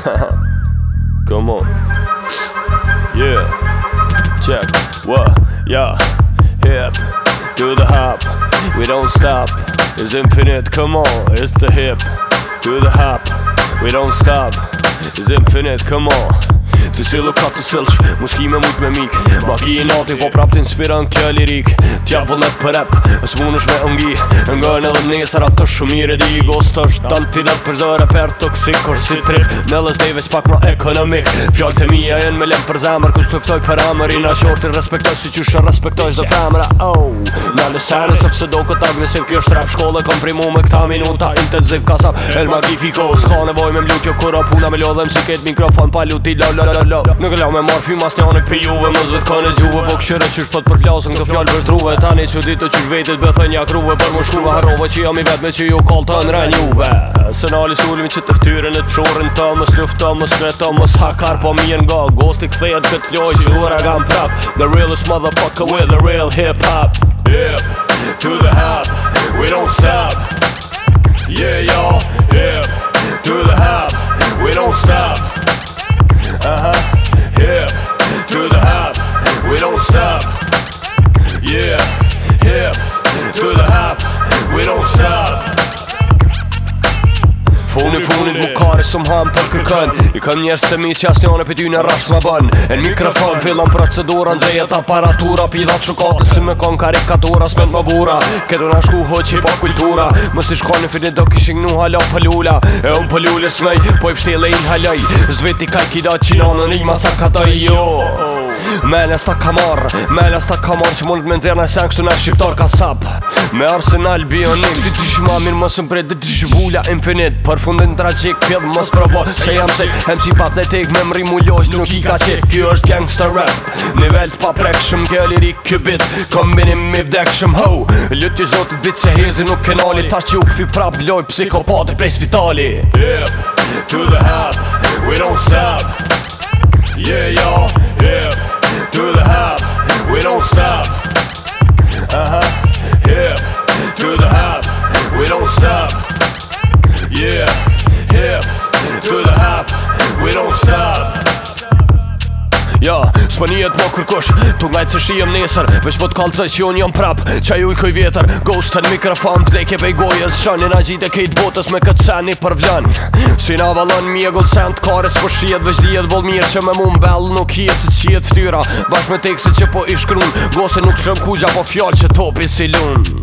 Come on. Yeah. Check. What? Yeah. Hip. Do the hop. We don't stop. It's infinite. Come on. It's the hip. Do the hop. We don't stop. It's infinite. Come on. Të cilu ka të cilësh, mu s'ki me mujt me mik Ma ki i natin, po prap t'inspiran kjo lirik Tja vëllë e për rap, ës mund është me ungi Ngën edhe nesër atë shumë i redi Gost është tam t'i për zërë per toksik Kërë si trip, me lës dejve s'pak ma ekonomik Fjallë të mija jenë me lem për zemër Kus të ftoj për amër, i na shortin respektoj Si që shë respektoj zë femra, oh Në lësene, sepse do këtë agresiv Kjo është rap shkolle, kom primu me këta minuta Intensiv, kasap, el magnifico S'ka nevoj me mlut, jo kura puna Me lodhem si ketë mikrofon, pa luti, lo, lop Nuk e lop me marfi mas një anë pijuve Më zvet kën e gjuve Po kështë që shpot për plasë këtë fjallë për truve Tani që ditë të qikë vetit Bëthe një akruve Për më shruve Harove që jam i vetë me që ju kallë të në rënjuve Se në alis që të ftyrin e të pëshorin të Më sluftë të më sënë të Po mi jenë nga gosti këthejet këtë loj që duara gam prap The realest motherfucker with the real hip hop Yeah, to the hop, we don't stop Yeah, kare së më hanë për kërkën I këm njerës të mi që asë njone për ty në rrash më bënë E në mikrofon fillon procedura në zhejet aparatura Pidat që kate si me kon karikatura së më bura Këtë po në shku hë që i pa kultura Më si shko në fidit do kishin nuk hala pëllula E unë pëllule së po i pështile i në halaj Zveti ka i kida që në në një masakataj jo oh. Me lës ta kamar Me lës ta kamar Që mund me ndzirë në sen Kështu në shqiptar ka Me arsenal bionik Ti ti shma mirë më së mprejt Dë ti shvulla infinit Për fundin të raqik Pjedh më së provo Se jam sek MC si Me mri Nuk i ka qik Kjo është gangster rap Nivell të pa prek Shum ke liri Kombinim mi vdek ho Ljut i zotë dit se hezi Nuk ke Ta që u këfi prap Loj psikopati Prej spitali To the hap We don't stop Yeah yo Yeah, hip, to the hop, we don't stop Ja, s'pa njët më kërkush, tu ngajt se shi jem nesër Vesh po t'kallë të që unë jam prap, qa ju i kuj vjetër Ghost të në mikrofon, vdekje vej gojës Shani na gjitë e kejt botës me këtë sen për vlën Si na valon mi e gull sen t'kare s'po shijet Vesh lijet vol mirë që me mund, bell nuk hije se qijet ftyra Bash me tekse që po ishkrun, gose nuk shrem kuja po fjall që topi si lunë